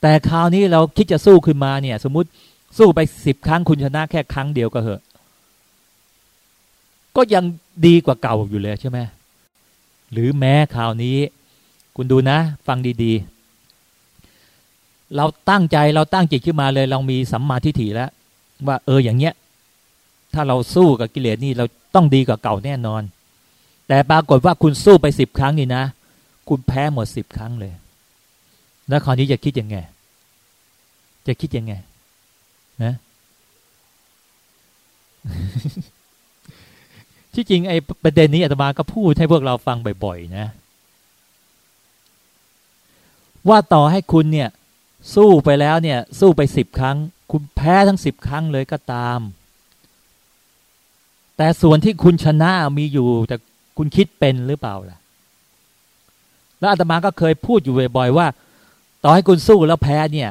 แต่คราวนี้เราคิดจะสู้ขึ้นมาเนี่ย สมมติสู้ไปสิบครั้งคุณชนะแค่ครั้งเดียวก็เหอะ ก็ยังดีกว่าเก่าอยู่เลยใช่ไหมหรือแม้คราวนี้ คุณดูนะ ฟังดีๆ เราตั้งใจเราตั้งจิตขึ้นมาเลย เรามีสัมมาทิฏฐิแล้ว ว่า เอออย่างเงี้ย ถ้าเราสู้กับกิเลสนี่เราต้องดีกว่าเก่าแน่นอน แต่ปรากฏว่าคุณสู้ไปสิบครั้งนี่นะ คุณแพ้หมดสิบครั้งเลย แล้วคราวนี้จะคิดยังไง จะคิดยังไงนะที่จริงไอ้ประเด็นนี้อาตมาก็พูดให้พวกเราฟังบ่อยๆนะ ว่าต่อให้คุณเนี่ย สู้ไปแล้วเนี่ย สู้ไปสิบครั้ง คุณแพ้ทั้งสิบครั้งเลยก็ตาม แต่ส่วนที่คุณชนะมีอยู่แต่คุณคิดเป็นหรือเปล่าล่ะ แล้วอาตมาก็เคยพูดอยู่บ่อยๆว่า ต่อให้คุณสู้แล้วแพ้เนี่ย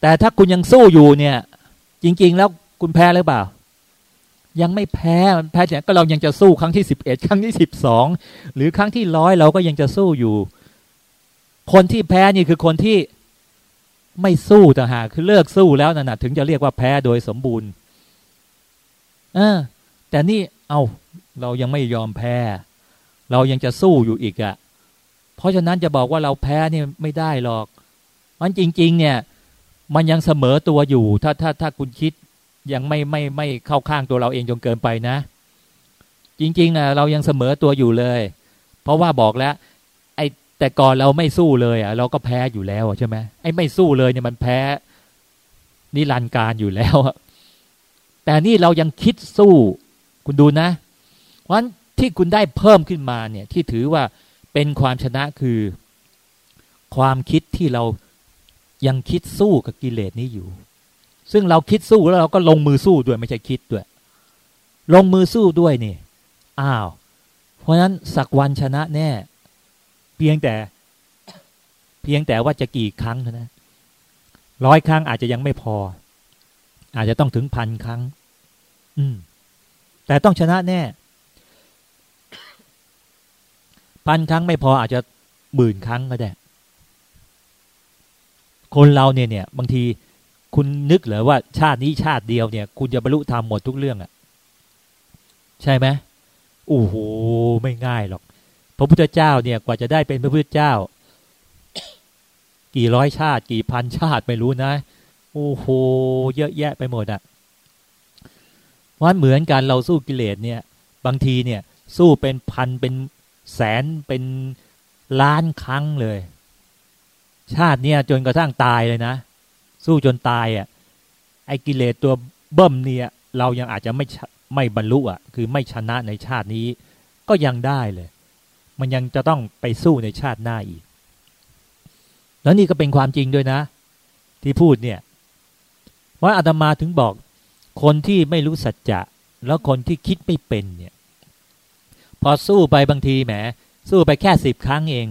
แต่ถ้าคุณยังสู้อยู่เนี่ย จริง ๆ แล้วคุณแพ้หรือเปล่า ยังไม่แพ้มันแพ้แต่ยก็เรายังจะสู้ครั้งที่สิบเอ็ดครั้งที่สิบสองหรือครั้งที่ร้อยเราก็ยังจะสู้อยู่ คนที่แพ้นี่คือคนที่ไม่สู้ต่างหากคือเลิกสู้แล้วนะนะถึงจะเรียกว่าแพ้โดยสมบูรณ์เออแต่นี่เอาเรายังไม่ยอมแพ้ เรายังจะสู้อยู่อีกอะ่ะ เพราะฉะนั้นจะบอกว่าเราแพ้นี่ไม่ได้หรอกมันจริง ๆ เนี่ย มันยังเสมอตัวอยู่ ถ้าถ้าถ้าคุณคิดยังไม่ไม่ไม่เข้าข้างตัวเราเองจนเกินไปนะ จริงๆนะเรายังเสมอตัวอยู่เลย เพราะว่าบอกแล้ว ไอ้แต่ก่อนเราไม่สู้เลยอะ เราก็แพ้อยู่แล้วใช่ไหมไอ้ไม่สู้เลยเนี่ยมันแพ้นิรันดร์การอยู่แล้วแต่นี่เรายังคิดสู้ คุณดูนะเพราะฉะนั้นที่คุณได้เพิ่มขึ้นมาเนี่ย ที่ถือว่า เป็นความชนะคือ ความคิดที่เรายังคิดสู้กับกิเลสนี้อยู่ ซึ่งเราคิดสู้แล้วเราก็ลงมือสู้ด้วยไม่ใช่คิดด้วย ลงมือสู้ด้วยนี่ อ้าว เพราะนั้นสักวันชนะแน่ เพียงแต่ เพียงแต่ว่าจะกี่ครั้งเท่านั้นร้อยครั้งอาจจะยังไม่พอ อาจจะต้องถึงพันครั้ง อืม แต่ต้องชนะแน่ พันครั้งไม่พออาจจะหมื่นครั้งก็ได้ คนเราเนี่ยเนี่ย บางทีคุณนึกเหรอว่าชาตินี้ชาติเดียวเนี่ย คุณจะบรรลุธรรมหมดทุกเรื่องอะ่ะ ใช่ไหมโอ้โหไม่ง่ายหรอก พระพุทธเจ้าเนี่ยกว่าจะได้เป็นพระพุทธเจ้า กี่ร้อยชาติ กี่พันชาติไม่รู้นะโอ้โหเยอะแยะไปหมดอะ่ะวันเหมือนกันเราสู้กิเลสเนี่ย บางทีเนี่ย สู้เป็นพันเป็น แสนเป็นล้านครั้งเลย ชาติเนี่ยจนกระทั่งตายเลยนะ สู้จนตายอะไอ้กิเลสตัวเบิ่มเนี่ยเรายังอาจจะไม่ไม่บรรลุอะ คือไม่ชนะในชาตินี้ ก็ยังได้เลย มันยังจะต้องไปสู้ในชาติหน้าอีก แล้วนี่ก็เป็นความจริงด้วยนะ ที่พูดเนี่ย ว่าอาตมาถึงบอกคนที่ไม่รู้สัจจะแล้วคนที่คิดไม่เป็นเนี่ย พอสู้ไปบางทีแหม สู้ไปแค่สิบครั้งเอง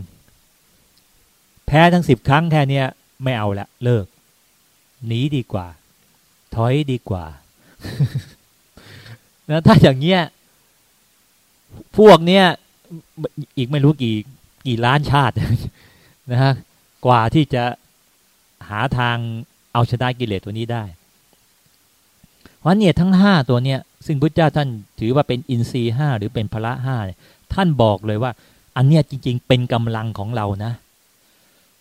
แพ้ทั้งสิบครั้งแค่เนี้ยไม่เอาละเลิก หนีดีกว่า ถอยดีกว่านะถ้าอย่างเงี้ยพวกเนี้ยอีกไม่รู้กี่กี่ล้านชาตินะฮะกว่าที่จะหาทางเอาชนะกิเลสตัวนี้ได้ เพราะเนี่ยทั้งห้าตัวเนี้ย ซึ่งพุทธเจ้าท่านถือว่าเป็นอินทรีห้าหรือเป็นพละห้าท่านบอกเลยว่า อันเนี้ยจริง ๆ เป็นกำลังของเรานะ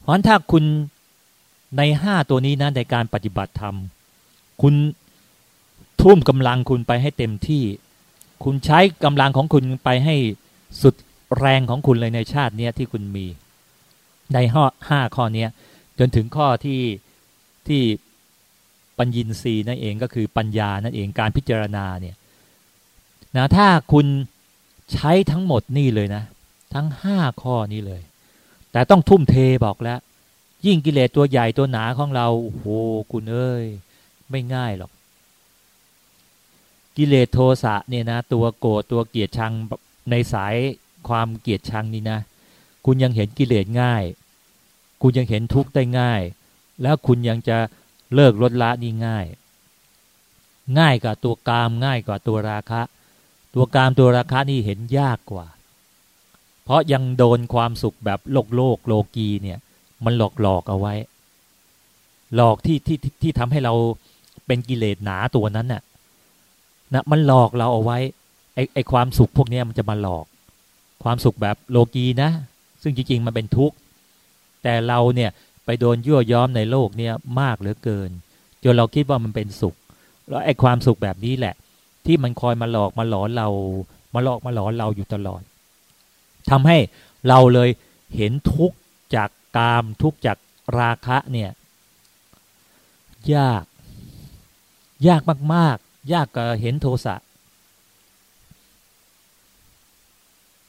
เพราะถ้าคุณในห้าตัวนี้นะในการปฏิบัติธรรม คุณทุ่มกำลังคุณไปให้เต็มที่ คุณใช้กำลังของคุณไปให้สุดแรงของคุณเลยในชาติเนี้ยที่คุณมี ในห้าห้าข้อนี้จนถึงข้อที่ที่ ปัญญินรีนั่นเองก็คือปัญญานั่นเองการพิจารณาเนี่ยนะถ้าคุณใช้ทั้งหมดนี่เลยนะ ทั้งห้าข้อนี้เลย แต่ต้องทุ่มเทบอกแล้ว ยิ่งกิเลสตัวใหญ่ตัวหนาของเราโอ้โหคุณเอ้ย ไม่ง่ายหรอก กิเลสโทสะเนี่ยนะ ตัวโกรธตัวเกลียดชังในสายความเกลียดชังนี่นะ คุณยังเห็นกิเลสง่าย คุณยังเห็นทุกข์ได้ง่าย แล้วคุณยังจะ เลิกลดละนี่ง่าย ง่ายกว่าตัวกามง่ายกว่าตัวราคะ ตัวกามตัวราคะนี่เห็นยากกว่า เพราะยังโดนความสุขแบบโลกโลกโลกีเนี่ย มันหลอกหลอกเอาไว้ หลอกที่ที่ที่ทำให้เราเป็นกิเลสหนาตัวนั้นน่ะนะมันหลอกเราเอาไว้ไอไอความสุขพวกนี้มันจะมาหลอก ความสุขแบบโลกีนะ ซึ่งจริงๆมันเป็นทุกข์แต่เราเนี่ย ไปโดนยั่วย้อมในโลกเนี่ยมากเหลือเกิน จนเราคิดว่ามันเป็นสุข แล้วไอ้ความสุขแบบนี้แหละ ที่มันคอยมาหลอกมาหลอนเรา มาหลอกมาหลอนเราอยู่ตลอดทำให้เราเลยเห็นทุกข์จากกามทุกข์จากราคะเนี่ยยาก ยากมาก ๆ ยากกว่าเห็นโทสะ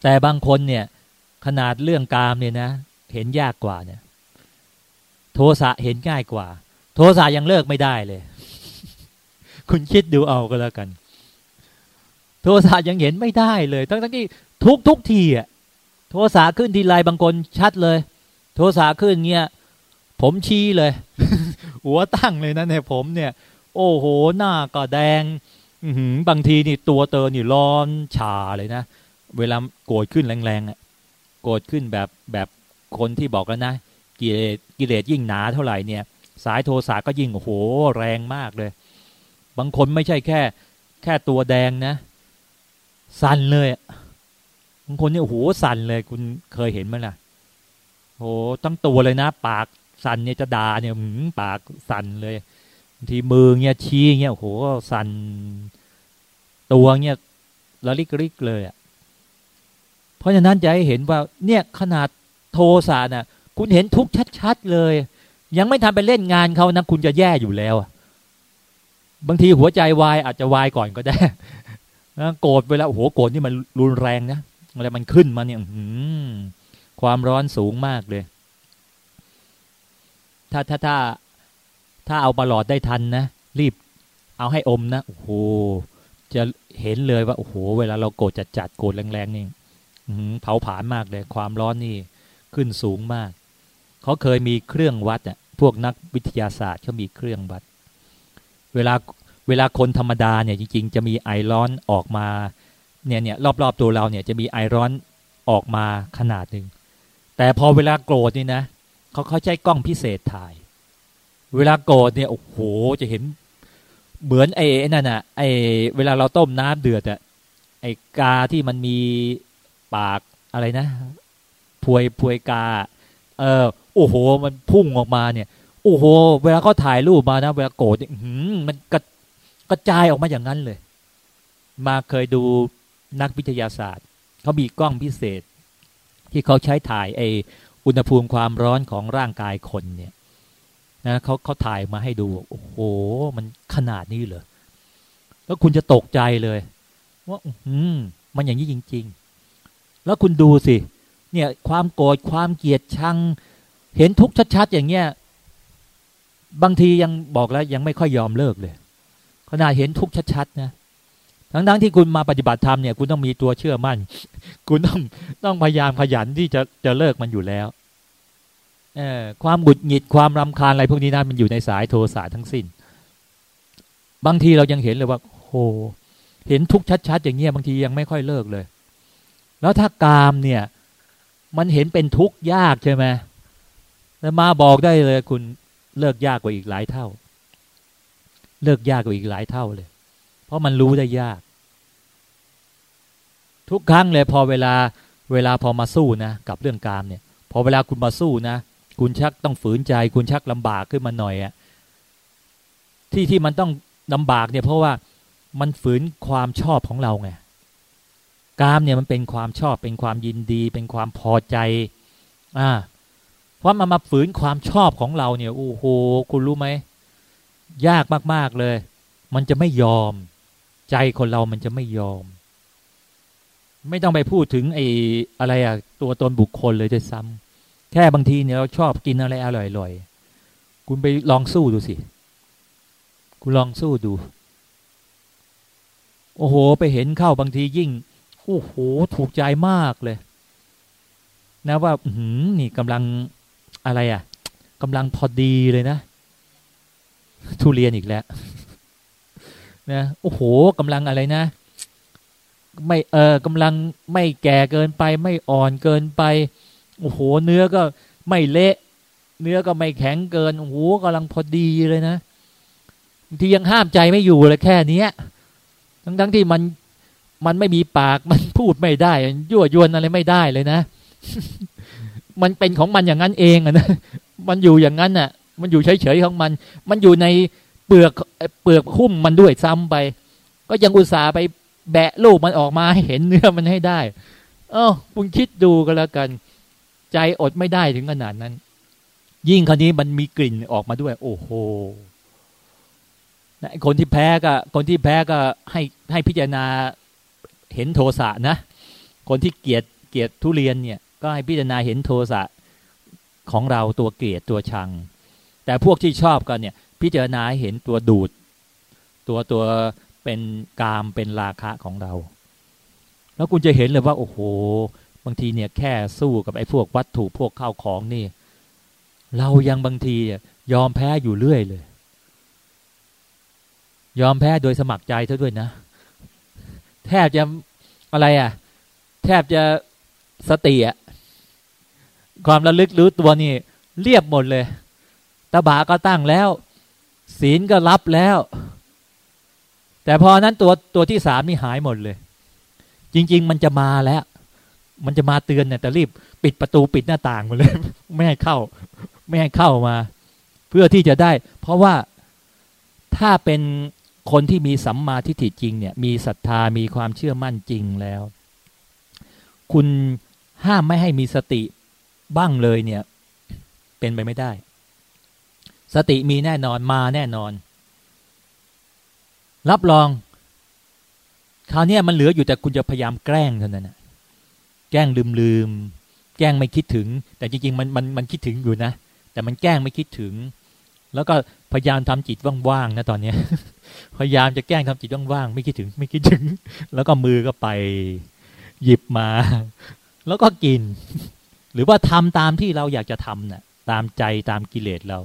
แต่บางคนเนี่ยขนาดเรื่องกามเนี่ยนะ เห็นยากกว่าเนี่ย โทสะเห็นง่ายกว่า โทสะยังเลิกไม่ได้เลย คุณคิดดูเอาก็แล้วกัน โทสะยังเห็นไม่ได้เลยทั้งที่ทุกทุกทีอะโทสะขึ้นทีไรบางคนชัดเลย โทสะขึ้นเงี้ยผมชี้เลย หัวตั้งเลยนะในผมเนี่ย โอ้โหหน้าก็แดงบางทีนี่ตัวเตอนี่ร้อนชาเลยนะ เวลาโกรธขึ้นแรงๆอะโกรธขึ้นแบบแบบคนที่บอกแล้วนะ กิเลสกิเลสยิ่งหนาเท่าไหร่เนี่ย สายโทสะก็ยิ่งโอ้โหแรงมากเลย บางคนไม่ใช่แค่ แค่ตัวแดงนะ สั่นเลยบางคนเนี่ยโอ้โหสั่นเลย คุณเคยเห็นไหมล่ะโอ้ตั้งตัวเลยนะ ปากสั่นเนี่ยจะด่าเนี่ยปากสั่นเลยทีมือเนี่ยชี้เนี่ยโอ้โหสั่นตัวเนี่ยละลิกลิกเลยอะเพราะฉะนั้นจะให้เห็นว่า เนี่ยขนาดโทสะน่ะ คุณเห็นทุกชัดๆเลย ยังไม่ทำไปเล่นงานเขานะคุณจะแย่อยู่แล้วบางทีหัวใจวายอาจจะวายก่อนก็ได้โกรธเวลาโอ้โหโกรธนี่มันรุนแรงนะอะไรมันขึ้นมาเนี่ยความร้อนสูงมากเลย ถ้าถ้าถ้าถ้าเอาปลอดได้ทันนะรีบ เอาให้อมนะโอ้โหจะเห็นเลยว่าโอ้โห เวลาเราโกรธจัดจัดโกรธแรงๆนี่เผาผลาญมากเลย ความร้อนนี่ขึ้นสูงมาก เขาเคยมีเครื่องวัดอะพวกนักวิทยาศาสตร์เขามีเครื่องวัด เวลาเวลาคนธรรมดาเนี่ยจริง ๆ จะมีไอร้อนออกมาเนี่ยเนี่ยรอบๆตัวเราเนี่ยจะมีไอร้อนออกมาขนาดหนึ่งแต่พอเวลาโกรธนี่นะเขาเขาใช้กล้องพิเศษถ่าย เวลาโกรธเนี่ยโอ้โหจะเห็นเหมือนไอ้นั่นน่ะไอ้เวลาเราต้มน้ำเดือดอะไอ้กาที่มันมีปากอะไรนะ พวยพวยกา เออโอ้โห มันพุ่งออกมาเนี่ย โอ้โห เวลาเขาถ่ายรูปมานะ เวลาโกรธมันกระกระจายออกมาอย่างนั้นเลย มาเคยดูนักวิทยาศาสตร์เขามีกล้องพิเศษ ที่เขาใช้ถ่ายไออุณหภูมิความร้อนของร่างกายคนเนี่ยนะเขาเขาถ่ายมาให้ดู โอ้โห มันขนาดนี้เลยแล้วคุณจะตกใจเลย ว่า อืมมันอย่างนี้จริง ๆ แล้วคุณดูสิ เนี่ยความโกรธความเกลียดชัง เห็นทุกชัดๆอย่างเงี้ยบางทียังบอกแล้วยังไม่ค่อยยอมเลิกเลยขนาดเห็นทุกชัดๆนะทั้งๆทที่คุณมาปฏิบัติธรรมเนี่ยคุณต้องมีตัวเชื่อมั่น คุณต้องต้องพยายามขยันที่จะจะเลิกมันอยู่แล้วเออความบุดหงิดความรำคาญอะไรพวกนี้นะมันอยู่ในสายโทสะทั้งสิ้น บางทีเรายังเห็นเลยว่าโหเห็นทุกชัด ๆ อย่างเงี้ยบางทียังไม่ค่อยเลิกเลย แล้วถ้ากามเนี่ย มันเห็นเป็นทุกข์ยากใช่ไหมแล้วมาบอกได้เลย คุณเลิกยากกว่าอีกหลายเท่า เลิกยากกว่าอีกหลายเท่าเลย เพราะมันรู้ได้ยาก ทุกครั้งเลยพอเวลาเวลาพอมาสู้นะกับเรื่องกามเนี่ย พอเวลาคุณมาสู้นะคุณชักต้องฝืนใจ คุณชักลำบากขึ้นมาหน่อยอะที่ที่มันต้องลำบากเนี่ยเพราะว่ามันฝืนความชอบของเราไง กามเนี่ยมันเป็นความชอบเป็นความยินดี เป็นความพอใจอ่าเพราะมันมาฝืนความชอบของเราเนี่ยโอ้โหคุณรู้ไหมยากมาก ๆ เลย มันจะไม่ยอม ใจคนเรามันจะไม่ยอม ไม่ต้องไปพูดถึงไอ้อะไรอะตัวตนบุคคลเลยด้วยซ้ำแค่บางทีเนี่ยเราชอบกินอะไรอร่อยๆคุณไปลองสู้ดูสิ คุณลองสู้ดู โอ้โห ไปเห็นเข้าบางทียิ่ง โอ้โหถูกใจมากเลย นะว่าหืมนี่กำลังอะไรอะ่ะกำลังพอดีเลยนะ ทุเรียนอีกแล้วนะโอ้โหกำลังอะไรนะ ไม่เออกำลังไม่แก่เกินไป ไม่อ่อนเกินไป โอ้โห เนื้อก็ไม่เละเนื้อก็ไม่แข็งเกินโอ้โหกำลังพอดีเลยนะบางทียังห้ามใจไม่อยู่เลยแค่เนี้ยทั้งทั้งที่มัน มันไม่มีปากมันพูดไม่ได้ ยั่วยวนอะไรไม่ได้เลยนะ มันเป็นของมันอย่างนั้นเองอะนะมันอยู่อย่างนั้นน่ะ มันอยู่เฉยๆของมัน มันอยู่ในเปลือกเปลือกหุ้มมันด้วยซ้ำไป ก็ยังอุตส่าห์ไปแบะลูกมันออกมาให้เห็นเนื้อมันให้ได้ เออคุณคิดดูก็แล้วกัน ใจอดไม่ได้ถึงขนาดนั้น ยิ่งคราวนี้มันมีกลิ่นออกมาด้วย โอ้โหคนที่แพ้ก็ คนที่แพ้ก็ให้ให้พิจารณา เห็นโทสะนะ คนที่เกลียดเกลียดทุเรียนเนี่ย ก็ให้พิจารณาเห็นโทสะของเราตัวเกลียดตัวชัง แต่พวกที่ชอบกันเนี่ย พิจารณาเห็นตัวดูด ตัวตัวเป็นกามเป็นราคะของเรา แล้วคุณจะเห็นเลยว่า โอ้โห บางทีเนี่ยแค่สู้กับไอ้พวกวัตถุพวกข้าวของนี่ เรายังบางทียอมแพ้อยู่เรื่อยเลย ยอมแพ้โดยสมัครใจเท่าด้วยนะ แทบจะอะไรอะ แทบจะสติอะความระลึกรู้ตัวนี่ เรียบหมดเลยตาบาก็ตั้งแล้ว ศีลก็รับแล้ว แต่พอนั้นตัวตัวที่สามนี่หายหมดเลย จริง ๆ มันจะมาแล้ว มันจะมาเตือนเนี่ยแต่รีบปิดประตูปิดหน้าต่างหมดเลย ไม่ให้เข้า ไม่ให้เข้ามา เพื่อที่จะได้ เพราะว่าถ้าเป็น คนที่มีสัมมาทิฏฐิจริงเนี่ยมีศรัทธามีความเชื่อมั่นจริงแล้ว คุณห้ามไม่ให้มีสติบ้างเลยเนี่ย เป็นไปไม่ได้ สติมีแน่นอนมาแน่นอน รับรองคราวนี้มันเหลืออยู่แต่คุณจะพยายามแกล้งเท่านั้นนะแกล้งลืมลืมแกล้งไม่คิดถึง แต่จริงๆมันมันมันคิดถึงอยู่นะ แต่มันแกล้งไม่คิดถึง แล้วก็พยายามทำจิตว่างๆนะตอนเนี้ย พยายามจะแกล้งทำจิตว่างๆไม่คิดถึงไม่คิดถึง แล้วก็มือก็ไปหยิบมา แล้วก็กิน หรือว่าทำตามที่เราอยากจะทำนะ่ะตามใจตามกิเลสเรา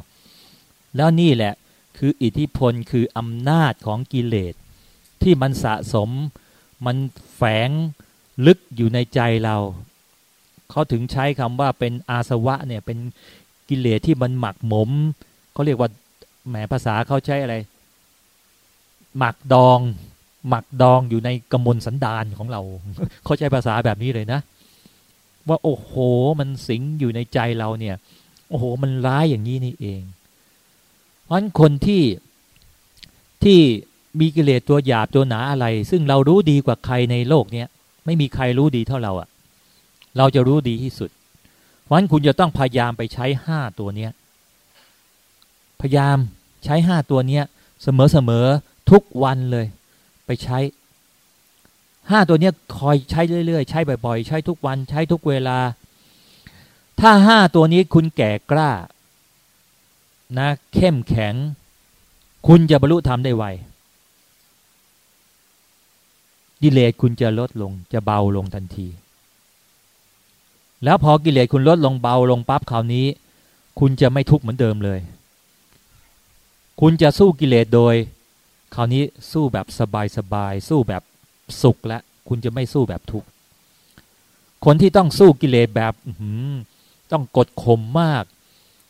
แล้วนี่แหละคืออิทธิพลคืออำนาจของกิเลส ที่มันสะสมมันแฝงลึกอยู่ในใจเราเขาถึงใช้คำว่าเป็นอาสวะเนี่ยเป็นกิเลสที่มันหมักหมมเขาเรียกว่าแหมภาษาเขาใช้อะไร หมักดอง หมักดองอยู่ในกมลสันดานของเรา เขาใช้ภาษาแบบนี้เลยนะ ว่าโอ้โหมันสิงอยู่ในใจเราเนี่ย โอ้โหมันร้ายอย่างนี้นี่เอง เพราะคนที่ที่มีกิเลสตัวหยาบตัวหนาอะไร ซึ่งเรารู้ดีกว่าใครในโลกเนี้ยไม่มีใครรู้ดีเท่าเราอะ่ะเราจะรู้ดีที่สุด เพราะฉะนั้นคุณจะต้องพยายามไปใช้ห้าตัวเนี้ยพยายามใช้ห้าตัวเนี้ยเสมอเสมอ ทุกวันเลยไปใช้ห้าตัวเนี้ยคอยใช้เรื่อยๆ ใช้บ่อยๆ ใช้ทุกวันใช้ทุกเวลา ถ้าห้าตัวนี้คุณแก่กล้า นะ เข้มแข็ง คุณจะบรรลุธรรมได้ไวกิเลสคุณจะลดลงจะเบาลงทันที แล้วพอกิเลสคุณลดลงเบาลงปั๊บคราวนี้ คุณจะไม่ทุกข์เหมือนเดิมเลย คุณจะสู้กิเลสโดย คราวนี้สู้แบบสบายๆสู้แบบสุขและคุณจะไม่สู้แบบทุกข์คนที่ต้องสู้กิเลสแบบต้องกดข่มมาก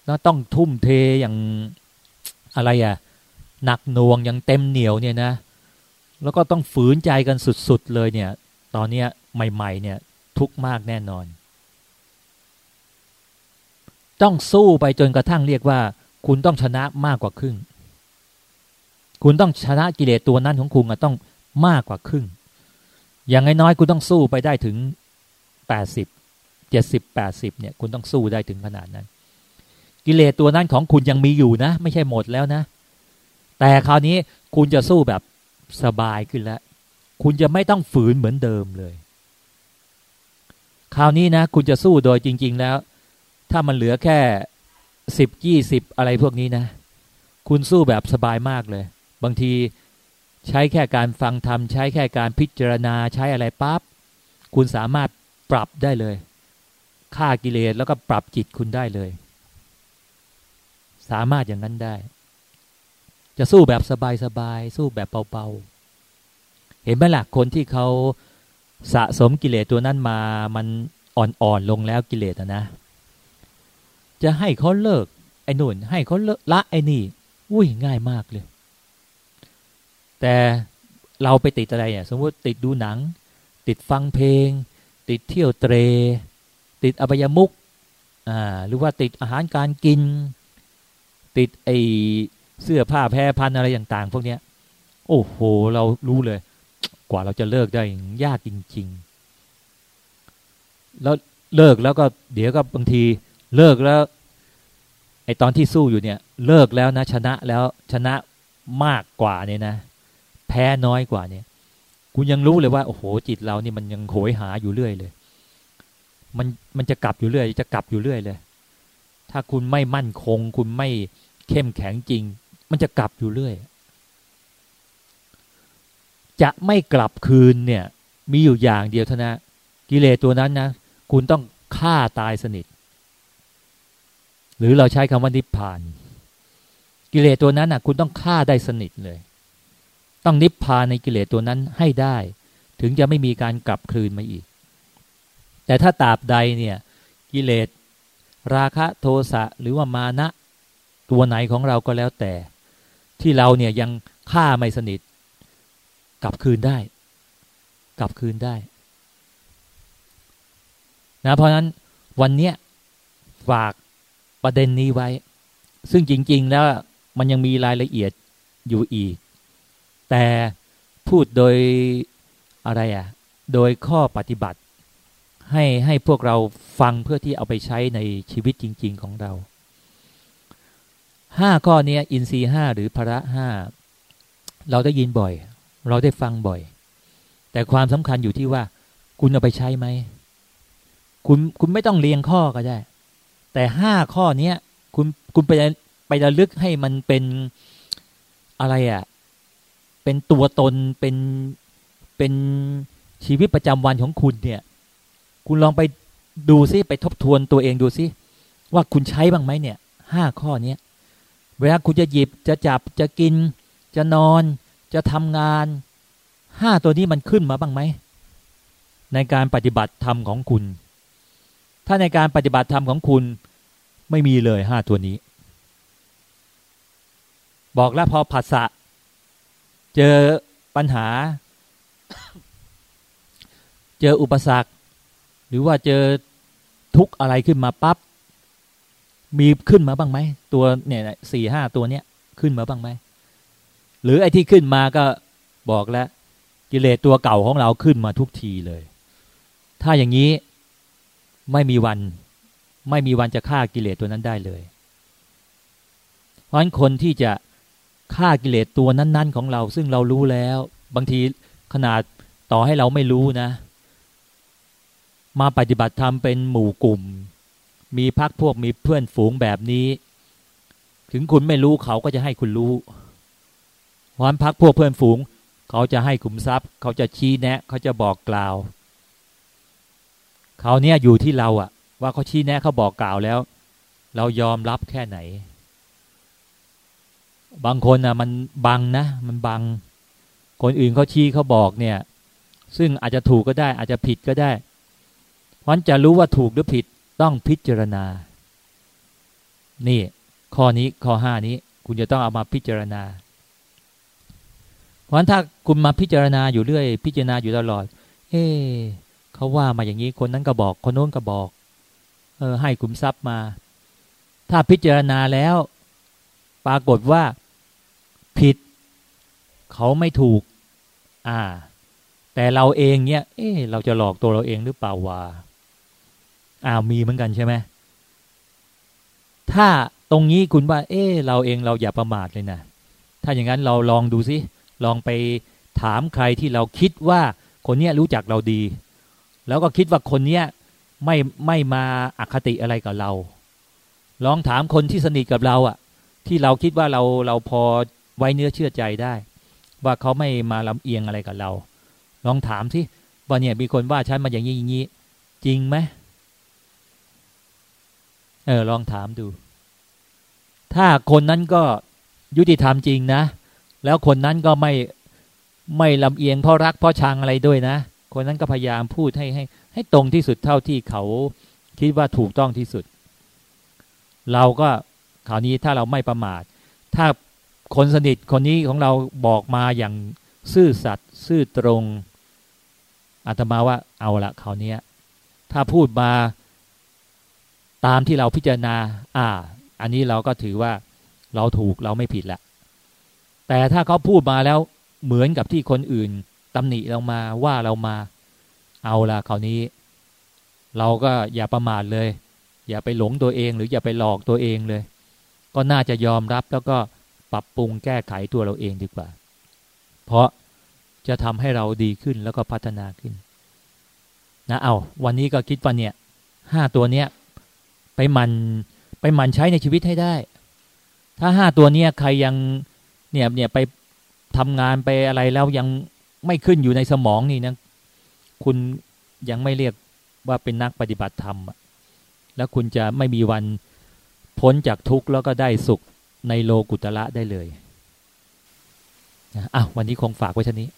แล้วต้องทุ่มเทอย่างอะไรอะ่ะหนักหน่วงอย่างเต็มเหนียวเนี่ยนะ แล้วก็ต้องฝืนใจกันสุดๆเลยเนี่ย ตอนเนี้ยใหม่ ๆ เนี่ย ทุกมากแน่นอน ต้องสู้ไปจนกระทั่งเรียกว่า คุณต้องชนะมากกว่าครึ่ง คุณต้องชนะกิเลสตัวนั้นของคุณต้องมากกว่าครึ่ง อย่างน้อยๆคุณต้องสู้ไปได้ถึงแปดสิบเจ็ดสิบแปดสิบเนี่ย คุณต้องสู้ได้ถึงขนาดนั้น กิเลสตัวนั้นของคุณยังมีอยู่นะ ไม่ใช่หมดแล้วนะ แต่คราวนี้คุณจะสู้แบบสบายขึ้นแล้ว คุณจะไม่ต้องฝืนเหมือนเดิมเลย คราวนี้นะ คุณจะสู้โดยจริง ๆ แล้ว ถ้ามันเหลือแค่สิบยี่สิบอะไรพวกนี้นะ คุณสู้แบบสบายมากเลย บางทีใช้แค่การฟังธรรม ใช้แค่การพิจารณาใช้อะไรปั๊บคุณสามารถปรับได้เลยฆ่ากิเลสแล้วก็ปรับจิตคุณได้เลย สามารถอย่างนั้นได้ จะสู้แบบสบายๆสู้แบบเบาๆเห็นไหมล่ะคนที่เขาสะสมกิเลสตัวนั้นมามันอ่อนๆลงแล้วกิเลสนะ จะให้เขาเลิกไอ้นุ่น ให้เขาละไอ้นี่ อุ้ยง่ายมากเลย แต่เราไปติดอะไรอะสมมติติดดูหนัง ติดฟังเพลง ติดเที่ยวเตร ติดอบายมุกอ่าหรือว่าติดอาหารการกิน ติดไอเสื้อผ้าแพรพันอะไรต่างๆ พวกเนี้ย โอ้โห เรารู้เลย กว่าเราจะเลิกได้ยากจริง ๆ แล้วเลิกแล้วก็เดี๋ยวก็บางทีเลิกแล้วไอตอนที่สู้อยู่เนี่ย เลิกแล้วนะชนะแล้วชนะมากกว่าเนี่ยนะ พ้น้อยกว่าเนี่ย คุณยังรู้เลยว่าโอ้โหจิตเรานี่มันยังโหยหาอยู่เรื่อยเลย มันมันจะกลับอยู่เรื่อย จะกลับอยู่เรื่อยเลย ถ้าคุณไม่มั่นคง คุณไม่เข้มแข็งจริง มันจะกลับอยู่เรื่อย จะไม่กลับคืนเนี่ย มีอยู่อย่างเดียวเท่านะกิเลสตัวนั้นนะคุณต้องฆ่าตายสนิท หรือเราใช้คำว่านิพพาน กิเลสตัวนั้นนะคุณต้องฆ่าได้สนิทเลย ต้องนิพพานในกิเลสตัวนั้นให้ได้ ถึงจะไม่มีการกลับคืนมาอีก แต่ถ้าตราบใดเนี่ยกิเลสราคะโทสะหรือว่ามานะตัวไหนของเราก็แล้วแต่ ที่เราเนี่ยยังฆ่าไม่สนิท กลับคืนได้ กลับคืนได้นะเพราะฉะนั้นวันเนี้ยฝากประเด็นนี้ไว้ ซึ่งจริง ๆ แล้วมันยังมีรายละเอียดอยู่อีก แต่พูดโดยอะไรอะ่ะ โดยข้อปฏิบัติ ให้ให้พวกเราฟังเพื่อที่เอาไปใช้ในชีวิตจริง ๆของเราห้าข้อนี้อินทรีห้าหรือพระห้าเราได้ยินบ่อย เราได้ฟังบ่อย แต่ความสำคัญอยู่ที่ว่า คุณเอาไปใช้ไหมคุณคุณไม่ต้องเรียงข้อก็ได้ แต่ห้าข้อเนี้ยคุณคุณไปไประลึกให้มันเป็นอะไรอะ่ะ เป็นตัวตนเป็นเป็นชีวิตประจำวันของคุณเนี่ย คุณลองไปดูซิไปทบทวนตัวเองดูซิว่าคุณใช้บ้างไหมเนี่ยห้าข้อเนี้ยเวลาคุณจะหยิบจะจับจะกิน จะนอน จะทำงานห้าตัวนี้มันขึ้นมาบ้างไหมในการปฏิบัติธรรมของคุณ ถ้าในการปฏิบัติธรรมของคุณไม่มีเลยห้าตัวนี้ บอกแล้วพอผัสสะ เจอปัญหา เจออุปสรรค หรือว่าเจอทุกอะไรขึ้นมาปับ๊บมีขึ้นมาบ้างไหมตัวเนี่ยสี่ห้าตัวเนี้ยขึ้นมาบ้างไหมหรือไอ้ที่ขึ้นมาก็บอกแล้ว กิเลสตัวเก่าของเราขึ้นมาทุกทีเลย ถ้าอย่างนี้ไม่มีวัน ไม่มีวันจะฆ่ากิเลสตัวนั้นได้เลย เพราะฉะนั้นคนที่จะ ฆ่ากิเลสตัวนั้น ๆ ของเรา ซึ่งเรารู้แล้ว บางทีขนาดต่อให้เราไม่รู้นะ มาปฏิบัติธรรมเป็นหมู่กลุ่ม มีพักพวกมีเพื่อนฝูงแบบนี้ ถึงคุณไม่รู้เขาก็จะให้คุณรู้เพราะฉะนั้นพักพวกเพื่อนฝูง เขาจะให้ขุมทรัพย์ เขาจะชี้แนะ เขาจะบอกกล่าว เขาเนี่ยอยู่ที่เราอะว่าเขาชี้แนะเขาบอกกล่าวแล้ว เรายอมรับแค่ไหน บางคนอะมันบังนะ มันบัง คนอื่นเขาชี้เขาบอกเนี่ย ซึ่งอาจจะถูกก็ได้ อาจจะผิดก็ได้เพราะจะรู้ว่าถูกหรือผิดต้องพิจารณา นี่ ข้อนี้ข้อห้านี้ คุณจะต้องเอามาพิจารณา เพราะถ้าคุณมาพิจารณาอยู่เรื่อย พิจารณาอยู่ตลอด เอ๊เขาว่ามาอย่างนี้คนนั้นก็บอก คนโน้นก็บอก เออ ให้ขุมทรัพย์มา ถ้าพิจารณาแล้ว ปรากฏว่า ผิด เขาไม่ถูก อ่า แต่เราเองเนี่ย เอ๊เราจะหลอกตัวเราเองหรือเปล่าวะอ้าวมีเหมือนกันใช่ไหมถ้าตรงนี้คุณว่า เอ๊เราเองเราอย่าประมาทเลยนะถ้าอย่างนั้นเราลองดูสิลองไปถามใครที่เราคิดว่าคนเนี้ยรู้จักเราดี แล้วก็คิดว่าคนเนี้ยไม่ไม่มาอาคติอะไรกับเรา ลองถามคนที่สนิทกับเราอะ่ะ ที่เราคิดว่าเราเราพอ ไว้เนื้อเชื่อใจได้ ว่าเขาไม่มาลำเอียงอะไรกับเรา ลองถามสิว่าเนี่ยมีคนว่าฉันมาอย่างนี้อย่างนี้จริงไหมเออลองถามดู ถ้าคนนั้นก็ยุติธรรมจริงนะ แล้วคนนั้นก็ไม่ไม่ลำเอียงเพราะรักเพราะชังอะไรด้วยนะ คนนั้นก็พยายามพูดให้ให้ ให้ตรงที่สุดเท่าที่เขาคิดว่าถูกต้องที่สุด เราก็คราวนี้ถ้าเราไม่ประมาท ถ้า คนสนิทคนนี้ของเราบอกมาอย่างซื่อสัตย์ซื่อตรงอาตมาว่าเอาละคราวนี้ถ้าพูดมาตามที่เราพิจารณา อ่า อันนี้เราก็ถือว่าเราถูกเราไม่ผิดละแต่ถ้าเขาพูดมาแล้วเหมือนกับที่คนอื่นตำหนิเรามาว่าเรามา เอาละคราวนี้ เราก็อย่าประมาทเลย อย่าไปหลงตัวเองหรืออย่าไปหลอกตัวเองเลย ก็น่าจะยอมรับแล้วก็ ปรับปรุงแก้ไขตัวเราเองดีกว่า เพราะจะทำให้เราดีขึ้นแล้วก็พัฒนาขึ้น นะเอาวันนี้ก็คิดว่าเนี่ยห้าตัวเนี้ยไปมันไปมันใช้ในชีวิตให้ได้ ถ้าห้าตัวเนี้ยใครยังเนี่ยเนี่ยไปทำงานไปอะไรแล้วยังไม่ขึ้นอยู่ในสมองนี่นะคุณยังไม่เรียกว่าเป็นนักปฏิบัติธรรม แล้วคุณจะไม่มีวันพ้นจากทุกข์แล้วก็ได้สุข ในโลกุตละได้เลยอะวันนี้คงฝากไว้ชนี้